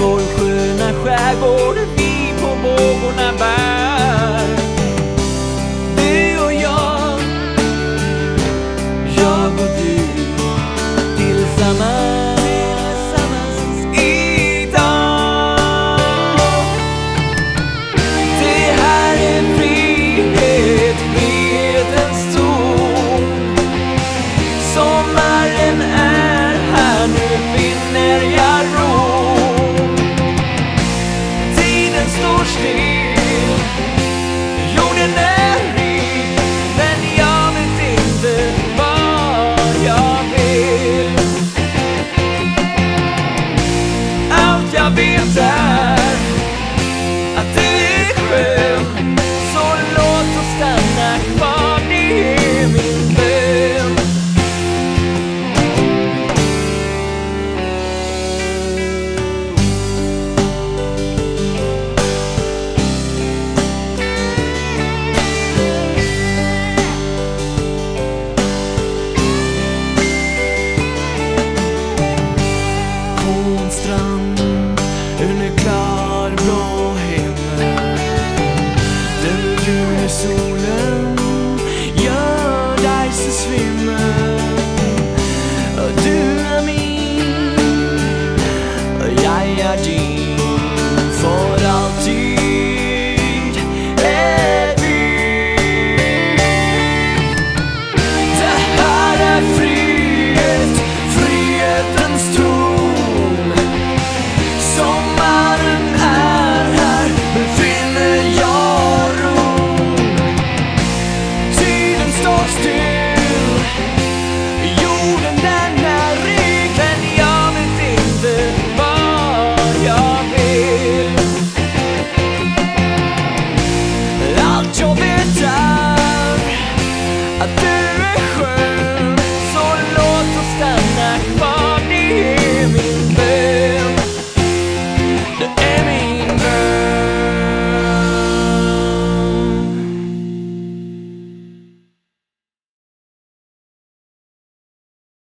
vår sköna skärgård. Vi på vågorna bär. Cristo blå himmel Den brune solen gjør deg så svimmel. Du er min, og er din.